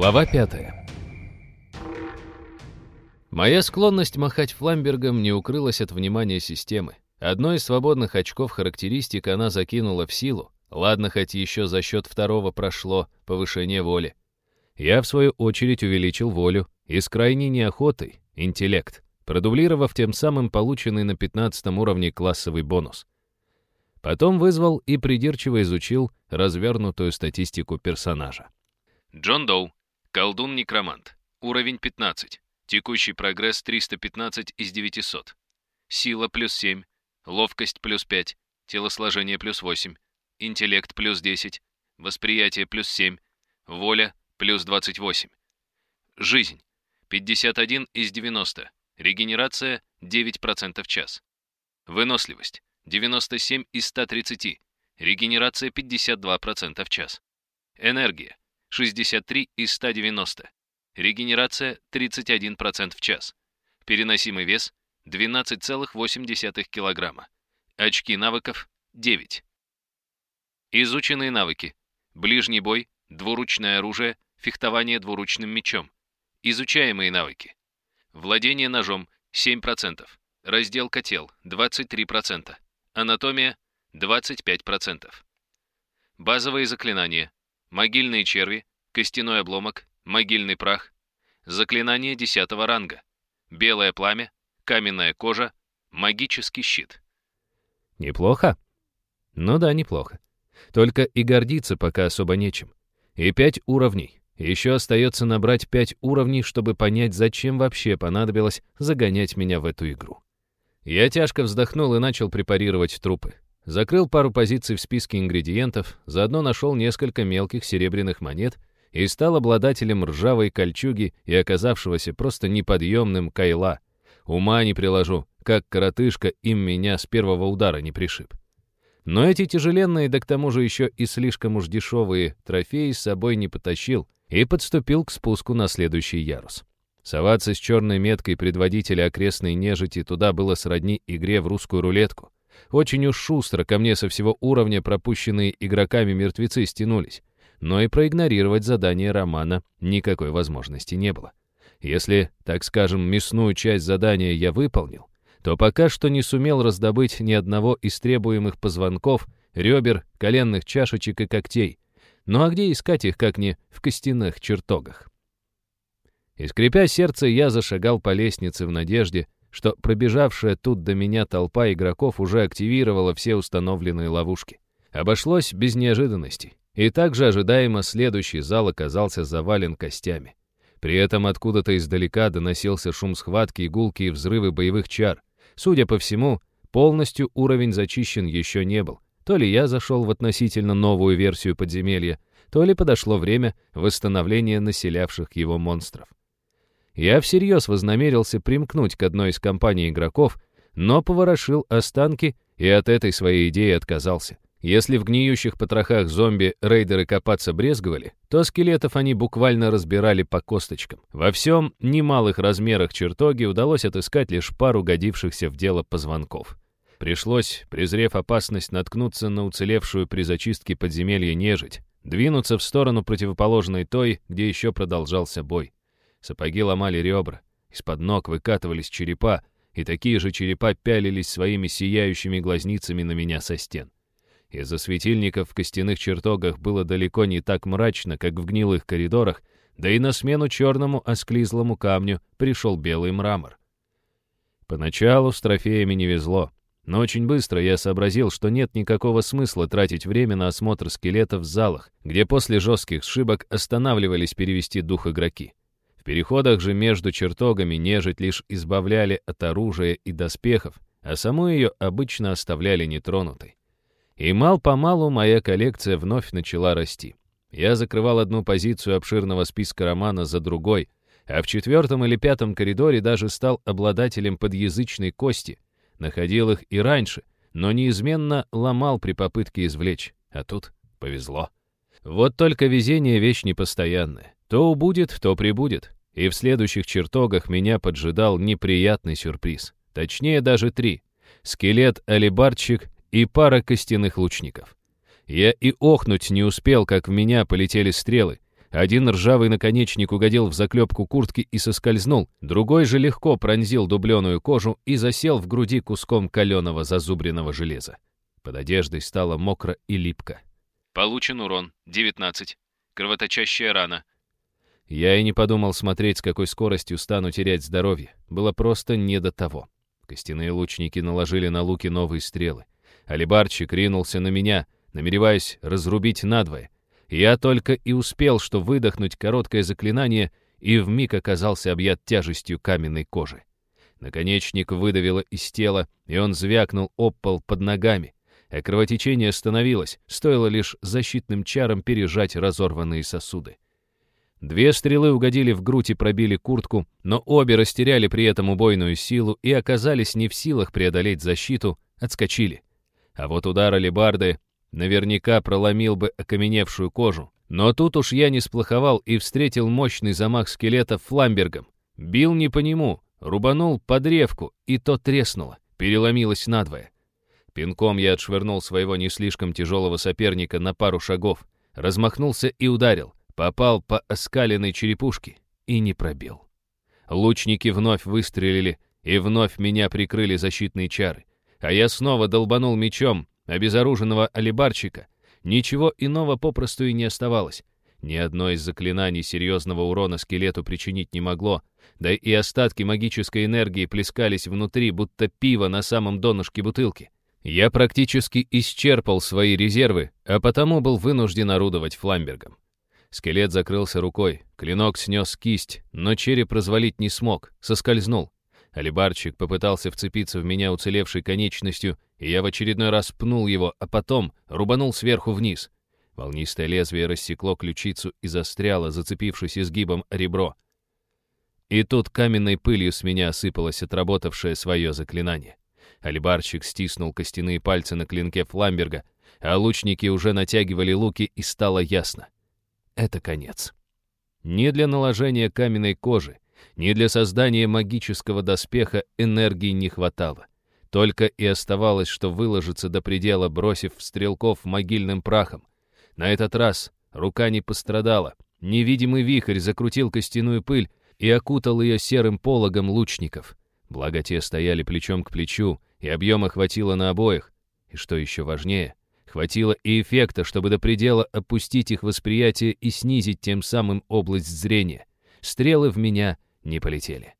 Глава 5 Моя склонность махать фламбергом не укрылась от внимания системы. Одно из свободных очков характеристик она закинула в силу. Ладно, хоть еще за счет второго прошло повышение воли. Я, в свою очередь, увеличил волю и с крайней неохотой — интеллект, продублировав тем самым полученный на 15 уровне классовый бонус. Потом вызвал и придирчиво изучил развернутую статистику персонажа. Джон Доу, колдун-некромант, уровень 15, текущий прогресс 315 из 900, сила плюс 7, ловкость плюс 5, телосложение плюс 8, интеллект плюс 10, восприятие плюс 7, воля плюс 28. Жизнь. 51 из 90, регенерация 9% в час. Выносливость. 97 из 130, регенерация 52% в час. Энергия 63 из 190, регенерация 31% в час. Переносимый вес 12,8 кг. Очки навыков 9. Изученные навыки. Ближний бой, двуручное оружие, фехтование двуручным мечом. Изучаемые навыки. Владение ножом 7%. Разделка тел 23%. Анатомия 25%. Базовые заклинания. Могильные черви, костяной обломок, могильный прах. Заклинание 10 ранга. Белое пламя, каменная кожа, магический щит. Неплохо? Ну да, неплохо. Только и гордиться пока особо нечем. И пять уровней. Еще остается набрать пять уровней, чтобы понять, зачем вообще понадобилось загонять меня в эту игру. Я тяжко вздохнул и начал препарировать трупы. Закрыл пару позиций в списке ингредиентов, заодно нашел несколько мелких серебряных монет и стал обладателем ржавой кольчуги и оказавшегося просто неподъемным кайла. Ума не приложу, как коротышка им меня с первого удара не пришиб. Но эти тяжеленные, да к тому же еще и слишком уж дешевые трофеи с собой не потащил и подступил к спуску на следующий ярус. Соваться с черной меткой предводителя окрестной нежити туда было сродни игре в русскую рулетку. Очень уж шустро ко мне со всего уровня пропущенные игроками мертвецы стянулись. Но и проигнорировать задание Романа никакой возможности не было. Если, так скажем, мясную часть задания я выполнил, то пока что не сумел раздобыть ни одного из требуемых позвонков, ребер, коленных чашечек и когтей. Ну а где искать их, как не в костяных чертогах? И скрипя сердце, я зашагал по лестнице в надежде, что пробежавшая тут до меня толпа игроков уже активировала все установленные ловушки. Обошлось без неожиданностей. И также ожидаемо следующий зал оказался завален костями. При этом откуда-то издалека доносился шум схватки, игулки и взрывы боевых чар. Судя по всему, полностью уровень зачищен еще не был. То ли я зашел в относительно новую версию подземелья, то ли подошло время восстановления населявших его монстров. Я всерьез вознамерился примкнуть к одной из компаний игроков, но поворошил останки и от этой своей идеи отказался. Если в гниющих потрохах зомби рейдеры копаться брезговали, то скелетов они буквально разбирали по косточкам. Во всем немалых размерах чертоги удалось отыскать лишь пару годившихся в дело позвонков. Пришлось, презрев опасность, наткнуться на уцелевшую при зачистке подземелья нежить, двинуться в сторону противоположной той, где еще продолжался бой. Сапоги ломали ребра, из-под ног выкатывались черепа, и такие же черепа пялились своими сияющими глазницами на меня со стен. Из-за светильников в костяных чертогах было далеко не так мрачно, как в гнилых коридорах, да и на смену черному осклизлому камню пришел белый мрамор. Поначалу с трофеями не везло, но очень быстро я сообразил, что нет никакого смысла тратить время на осмотр скелетов в залах, где после жестких сшибок останавливались перевести дух игроки. В переходах же между чертогами нежить лишь избавляли от оружия и доспехов, а саму ее обычно оставляли нетронутой. И мал-помалу моя коллекция вновь начала расти. Я закрывал одну позицию обширного списка романа за другой, а в четвертом или пятом коридоре даже стал обладателем подъязычной кости. Находил их и раньше, но неизменно ломал при попытке извлечь. А тут повезло. Вот только везение — вещь непостоянная. То убудет, то прибудет. И в следующих чертогах меня поджидал неприятный сюрприз. Точнее, даже три. Скелет-алибарчик и пара костяных лучников. Я и охнуть не успел, как в меня полетели стрелы. Один ржавый наконечник угодил в заклепку куртки и соскользнул, другой же легко пронзил дубленую кожу и засел в груди куском каленого зазубренного железа. Под одеждой стало мокро и липко. Получен урон 19. Кровоточащая рана. Я и не подумал смотреть, с какой скоростью стану терять здоровье. Было просто не до того. Костяные лучники наложили на луки новые стрелы. Алибарчик ринулся на меня, намереваясь разрубить надвое. Я только и успел, что выдохнуть короткое заклинание, и вмиг оказался объят тяжестью каменной кожи. Наконечник выдавило из тела, и он звякнул об пол под ногами. А кровотечение остановилось, стоило лишь защитным чарам пережать разорванные сосуды. Две стрелы угодили в грудь и пробили куртку, но обе растеряли при этом убойную силу и оказались не в силах преодолеть защиту, отскочили. А вот удар алебарды наверняка проломил бы окаменевшую кожу. Но тут уж я не сплоховал и встретил мощный замах скелета фламбергом. Бил не по нему, рубанул по древку, и то треснуло, переломилось надвое. Пинком я отшвырнул своего не слишком тяжелого соперника на пару шагов, размахнулся и ударил попал по оскаленной черепушке и не пробил. Лучники вновь выстрелили, и вновь меня прикрыли защитные чары. А я снова долбанул мечом обезоруженного алибарчика. Ничего иного попросту и не оставалось. Ни одно из заклинаний серьезного урона скелету причинить не могло, да и остатки магической энергии плескались внутри, будто пиво на самом донышке бутылки. Я практически исчерпал свои резервы, а потому был вынужден орудовать фламбергом. Скелет закрылся рукой, клинок снес кисть, но череп развалить не смог, соскользнул. Алибарчик попытался вцепиться в меня уцелевшей конечностью, и я в очередной раз пнул его, а потом рубанул сверху вниз. Волнистое лезвие рассекло ключицу и застряло, зацепившись изгибом ребро. И тут каменной пылью с меня осыпалось отработавшее свое заклинание. Алибарчик стиснул костяные пальцы на клинке Фламберга, а лучники уже натягивали луки, и стало ясно — это конец. Ни для наложения каменной кожи, ни для создания магического доспеха энергии не хватало. Только и оставалось, что выложиться до предела, бросив стрелков могильным прахом. На этот раз рука не пострадала. Невидимый вихрь закрутил костяную пыль и окутал ее серым пологом лучников. Благо те стояли плечом к плечу, и объема хватило на обоих. И что еще важнее, Хватило и эффекта, чтобы до предела опустить их восприятие и снизить тем самым область зрения. Стрелы в меня не полетели.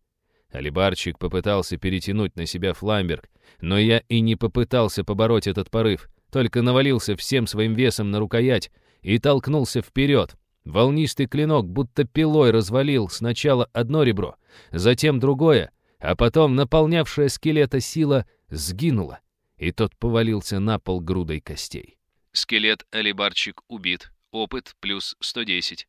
Алибарчик попытался перетянуть на себя фламберг, но я и не попытался побороть этот порыв, только навалился всем своим весом на рукоять и толкнулся вперед. Волнистый клинок будто пилой развалил сначала одно ребро, затем другое, а потом наполнявшая скелета сила сгинула и тот повалился на пол грудой костей. Скелет Алибарчик убит. Опыт плюс 110.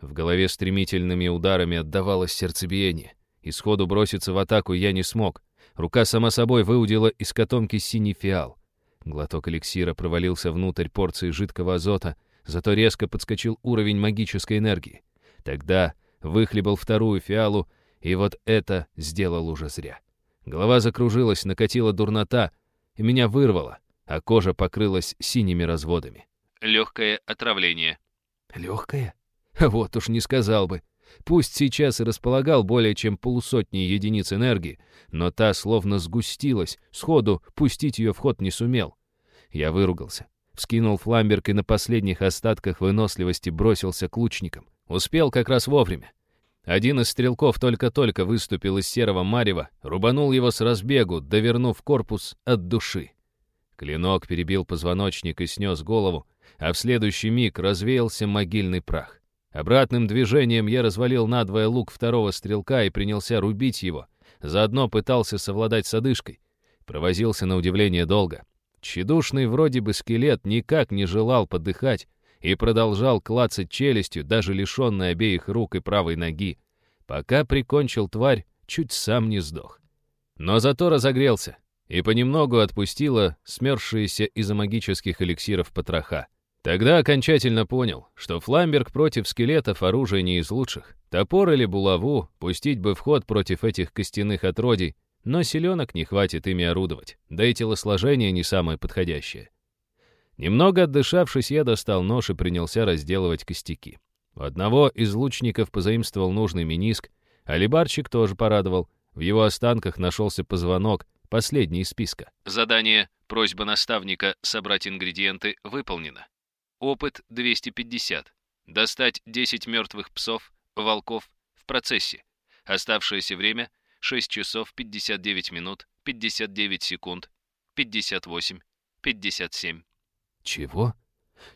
В голове стремительными ударами отдавалось сердцебиение. И сходу броситься в атаку я не смог. Рука сама собой выудила из котомки синий фиал. Глоток эликсира провалился внутрь порции жидкого азота, зато резко подскочил уровень магической энергии. Тогда выхлебал вторую фиалу, и вот это сделал уже зря. Голова закружилась, накатила дурнота, и меня вырвало, а кожа покрылась синими разводами. Легкое отравление. Легкое? Вот уж не сказал бы. Пусть сейчас и располагал более чем полусотни единиц энергии, но та словно сгустилась, сходу пустить ее в ход не сумел. Я выругался, вскинул фламберг и на последних остатках выносливости бросился к лучникам. Успел как раз вовремя. Один из стрелков только-только выступил из серого марева, рубанул его с разбегу, довернув корпус от души. Клинок перебил позвоночник и снес голову, а в следующий миг развеялся могильный прах. Обратным движением я развалил надвое лук второго стрелка и принялся рубить его. Заодно пытался совладать с одышкой. Провозился на удивление долго. Тщедушный вроде бы скелет никак не желал подыхать, и продолжал клацать челюстью, даже лишенный обеих рук и правой ноги, пока прикончил тварь, чуть сам не сдох. Но зато разогрелся и понемногу отпустила смерзшиеся из-за магических эликсиров потроха. Тогда окончательно понял, что фламберг против скелетов оружие не из лучших. Топор или булаву пустить бы в ход против этих костяных отродий, но селенок не хватит ими орудовать, да и телосложение не самое подходящее. Немного отдышавшись, я достал нож и принялся разделывать костяки. У одного из лучников позаимствовал нужный миниск, а либарчик тоже порадовал. В его останках нашелся позвонок, последний из списка. Задание «Просьба наставника собрать ингредиенты» выполнено. Опыт 250. Достать 10 мертвых псов, волков в процессе. Оставшееся время 6 часов 59 минут 59 секунд 58 57. Чего?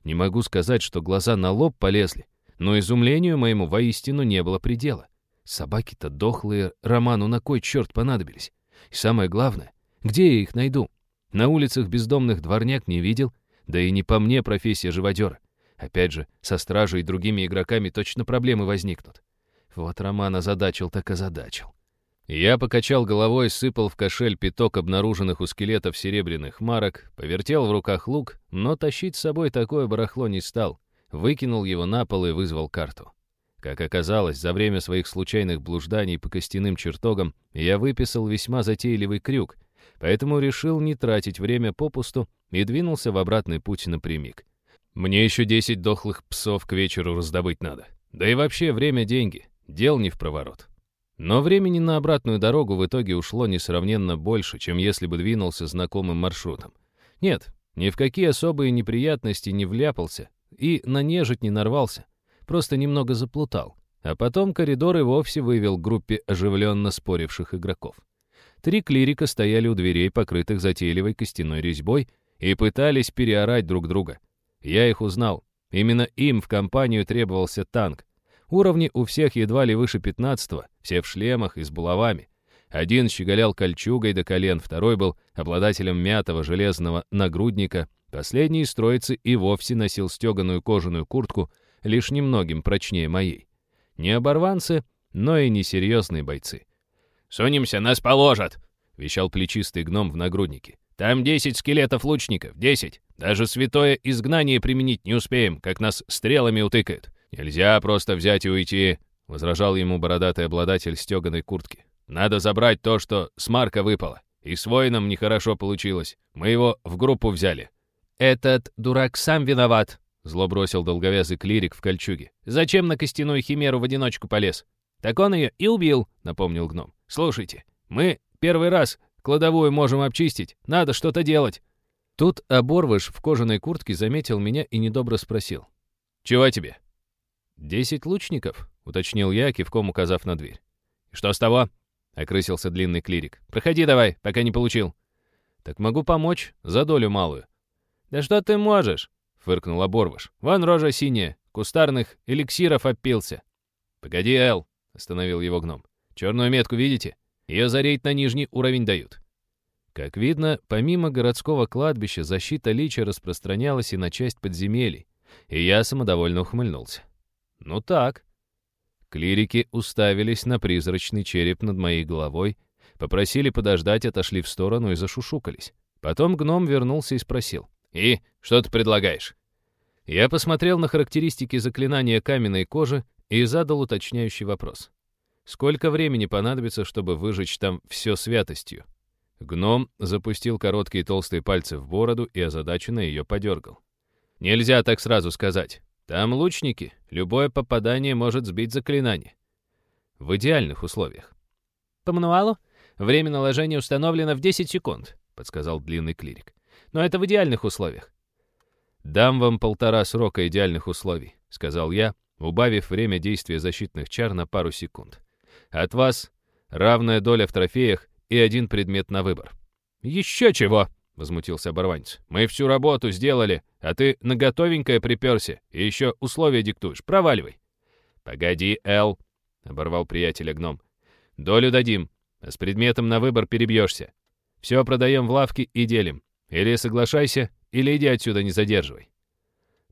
Не могу сказать, что глаза на лоб полезли, но изумлению моему воистину не было предела. Собаки-то дохлые, Роману на кой черт понадобились? И самое главное, где я их найду? На улицах бездомных дворняк не видел, да и не по мне профессия живодера. Опять же, со стражей и другими игроками точно проблемы возникнут. Вот Роман озадачил так озадачил. Я покачал головой, сыпал в кошель пяток обнаруженных у скелетов серебряных марок, повертел в руках лук, но тащить с собой такое барахло не стал. Выкинул его на пол и вызвал карту. Как оказалось, за время своих случайных блужданий по костяным чертогам я выписал весьма затейливый крюк, поэтому решил не тратить время попусту и двинулся в обратный путь напрямик. Мне еще 10 дохлых псов к вечеру раздобыть надо. Да и вообще время — деньги, дел не в проворот. Но времени на обратную дорогу в итоге ушло несравненно больше, чем если бы двинулся знакомым маршрутом. Нет, ни в какие особые неприятности не вляпался и на нежить не нарвался, просто немного заплутал. А потом коридор и вовсе вывел к группе оживленно споривших игроков. Три клирика стояли у дверей, покрытых затейливой костяной резьбой, и пытались переорать друг друга. Я их узнал. Именно им в компанию требовался танк, Уровни у всех едва ли выше пятнадцатого, все в шлемах и с булавами. Один щеголял кольчугой до колен, второй был обладателем мятого железного нагрудника, последний из троицы и вовсе носил стеганую кожаную куртку, лишь немногим прочнее моей. Не оборванцы, но и несерьезные бойцы. «Сунемся, нас положат!» — вещал плечистый гном в нагруднике. «Там десять скелетов лучников, десять! Даже святое изгнание применить не успеем, как нас стрелами утыкают. «Нельзя просто взять и уйти», — возражал ему бородатый обладатель стеганой куртки. «Надо забрать то, что с Марка выпало. И с воином нехорошо получилось. Мы его в группу взяли». «Этот дурак сам виноват», — зло бросил долговязый клирик в кольчуге. «Зачем на костяную химеру в одиночку полез? Так он ее и убил», — напомнил гном. «Слушайте, мы первый раз кладовую можем обчистить. Надо что-то делать». Тут оборвыш в кожаной куртке заметил меня и недобро спросил. «Чего тебе?» «Десять лучников?» — уточнил я, кивком указав на дверь. «Что с того?» — окрысился длинный клирик. «Проходи давай, пока не получил». «Так могу помочь, за долю малую». «Да что ты можешь?» — фыркнул Оборвыш. «Вон рожа синяя, кустарных эликсиров опился». «Погоди, Эл», — остановил его гном. «Черную метку видите? Ее за рейд на нижний уровень дают». Как видно, помимо городского кладбища защита лича распространялась и на часть подземелий, и я самодовольно ухмыльнулся. Ну так. Клирики уставились на призрачный череп над моей головой, попросили подождать, отошли в сторону и зашушукались. Потом гном вернулся и спросил. «И, что ты предлагаешь?» Я посмотрел на характеристики заклинания каменной кожи и задал уточняющий вопрос. Сколько времени понадобится, чтобы выжечь там все святостью? Гном запустил короткие толстые пальцы в бороду и озадаченно ее подергал. Нельзя так сразу сказать. Там лучники, любое попадание может сбить заклинание. В идеальных условиях. По мануалу время наложения установлено в 10 секунд, подсказал длинный клирик. Но это в идеальных условиях. «Дам вам полтора срока идеальных условий», — сказал я, убавив время действия защитных чар на пару секунд. «От вас равная доля в трофеях и один предмет на выбор». «Еще чего!» — возмутился оборванец. «Мы всю работу сделали, а ты на готовенькое приперся и еще условия диктуешь. Проваливай». «Погоди, Эл», — оборвал приятеля гном. «Долю дадим, а с предметом на выбор перебьешься. Все продаем в лавке и делим. Или соглашайся, или иди отсюда, не задерживай.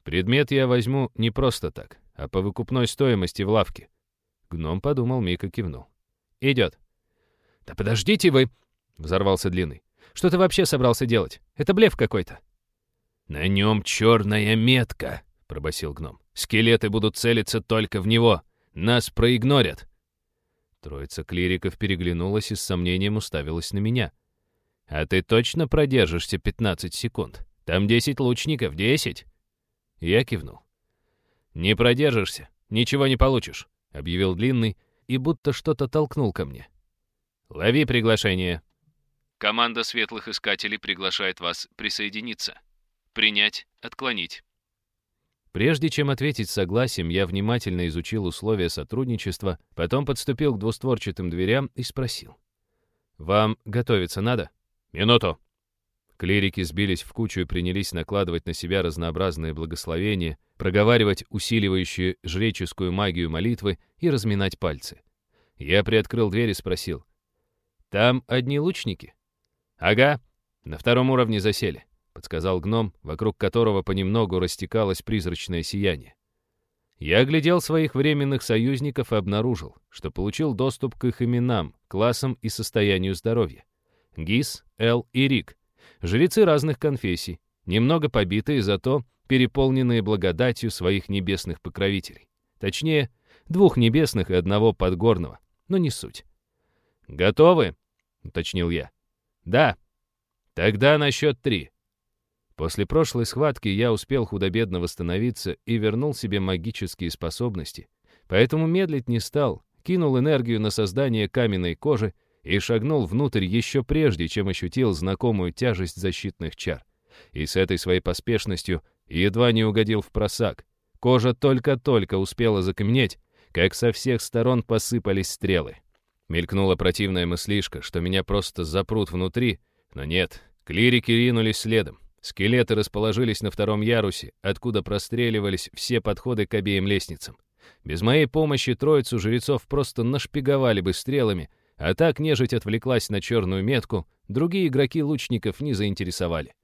Предмет я возьму не просто так, а по выкупной стоимости в лавке». Гном подумал, Мика кивнул. «Идет». «Да подождите вы!» — взорвался Длинный. Что ты вообще собрался делать? Это блеф какой-то». «На нем черная метка», — пробасил гном. «Скелеты будут целиться только в него. Нас проигнорят». Троица клириков переглянулась и с сомнением уставилась на меня. «А ты точно продержишься 15 секунд? Там 10 лучников, 10?» Я кивнул. «Не продержишься, ничего не получишь», — объявил Длинный и будто что-то толкнул ко мне. «Лови приглашение». Команда светлых искателей приглашает вас присоединиться. Принять, отклонить. Прежде чем ответить согласием, я внимательно изучил условия сотрудничества, потом подступил к двустворчатым дверям и спросил. «Вам готовиться надо?» «Минуту!» Клирики сбились в кучу и принялись накладывать на себя разнообразные благословения, проговаривать усиливающие жреческую магию молитвы и разминать пальцы. Я приоткрыл дверь и спросил. «Там одни лучники?» «Ага, на втором уровне засели. — подсказал гном, вокруг которого понемногу растекалось призрачное сияние. Я оглядел своих временных союзников и обнаружил, что получил доступ к их именам, классам и состоянию здоровья. Гис, Эл и Рик. Жрецы разных конфессий, немного побитые, зато переполненные благодатью своих небесных покровителей. Точнее, двух небесных и одного подгорного, но не суть. «Готовы?» — уточнил я. «Да». «Тогда на счет три. После прошлой схватки я успел худо-бедно восстановиться и вернул себе магические способности, поэтому медлить не стал, кинул энергию на создание каменной кожи и шагнул внутрь еще прежде, чем ощутил знакомую тяжесть защитных чар. И с этой своей поспешностью едва не угодил в просак. Кожа только-только успела закаменеть, как со всех сторон посыпались стрелы. Мелькнула противная мыслишка, что меня просто запрут внутри, но нет, клирики ринулись следом. Скелеты расположились на втором ярусе, откуда простреливались все подходы к обеим лестницам. Без моей помощи троицу жрецов просто нашпиговали бы стрелами, а так нежить отвлеклась на черную метку, другие игроки лучников не заинтересовали.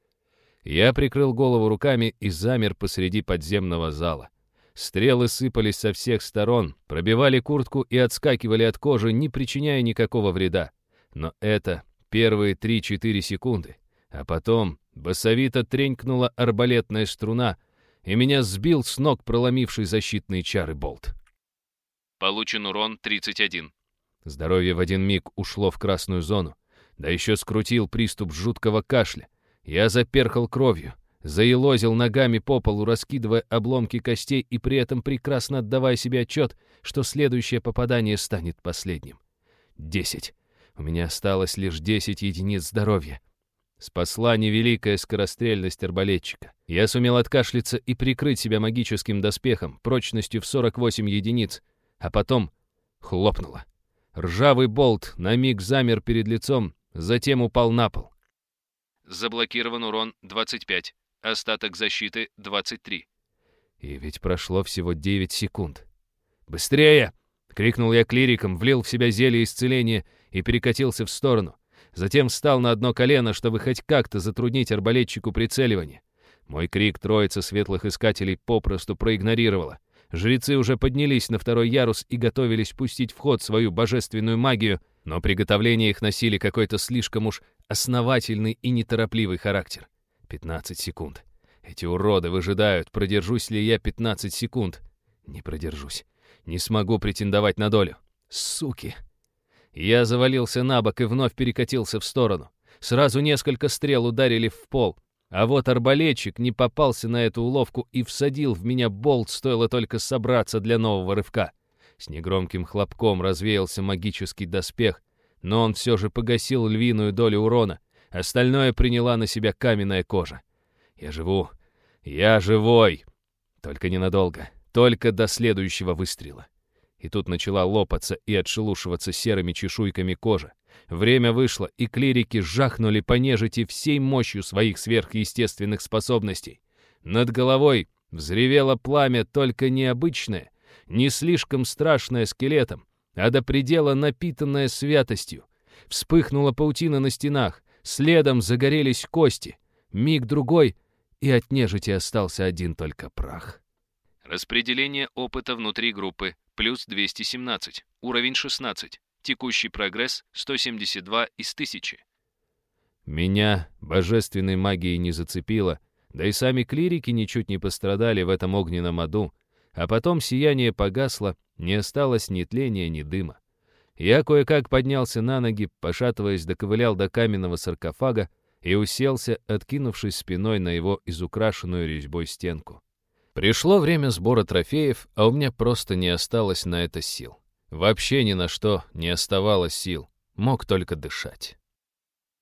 Я прикрыл голову руками и замер посреди подземного зала. Стрелы сыпались со всех сторон, пробивали куртку и отскакивали от кожи, не причиняя никакого вреда. Но это первые 3-4 секунды. А потом басовито тренькнула арбалетная струна, и меня сбил с ног проломивший защитные чары болт. Получен урон 31. Здоровье в один миг ушло в красную зону. Да еще скрутил приступ жуткого кашля. Я заперхал кровью, заелозил ногами по полу, раскидывая обломки костей и при этом прекрасно отдавая себе отчет, что следующее попадание станет последним. Десять. У меня осталось лишь десять единиц здоровья. Спасла невеликая скорострельность арбалетчика. Я сумел откашляться и прикрыть себя магическим доспехом прочностью в 48 единиц, а потом хлопнуло. Ржавый болт на миг замер перед лицом, затем упал на пол. Заблокирован урон 25. Остаток защиты 23. И ведь прошло всего 9 секунд. «Быстрее!» — крикнул я клириком, влил в себя зелье исцеления и перекатился в сторону. Затем встал на одно колено, чтобы хоть как-то затруднить арбалетчику прицеливание. Мой крик троица светлых искателей попросту проигнорировала. Жрецы уже поднялись на второй ярус и готовились пустить в ход свою божественную магию, но приготовления их носили какой-то слишком уж основательный и неторопливый характер. 15 секунд. Эти уроды выжидают, продержусь ли я 15 секунд. Не продержусь. Не смогу претендовать на долю. Суки! Я завалился на бок и вновь перекатился в сторону. Сразу несколько стрел ударили в пол. А вот арбалетчик не попался на эту уловку и всадил в меня болт, стоило только собраться для нового рывка. С негромким хлопком развеялся магический доспех, но он все же погасил львиную долю урона. Остальное приняла на себя каменная кожа. Я живу. Я живой. Только ненадолго. Только до следующего выстрела и тут начала лопаться и отшелушиваться серыми чешуйками кожа. Время вышло, и клирики жахнули по нежити всей мощью своих сверхъестественных способностей. Над головой взревело пламя, только необычное, не слишком страшное скелетом, а до предела напитанное святостью. Вспыхнула паутина на стенах, следом загорелись кости. Миг-другой, и от нежити остался один только прах. Распределение опыта внутри группы плюс 217, уровень 16, текущий прогресс 172 из 1000. Меня божественной магией не зацепило, да и сами клирики ничуть не пострадали в этом огненном аду, а потом сияние погасло, не осталось ни тления, ни дыма. Я кое-как поднялся на ноги, пошатываясь, доковылял до каменного саркофага и уселся, откинувшись спиной на его изукрашенную резьбой стенку. Пришло время сбора трофеев, а у меня просто не осталось на это сил. Вообще ни на что не оставалось сил. Мог только дышать.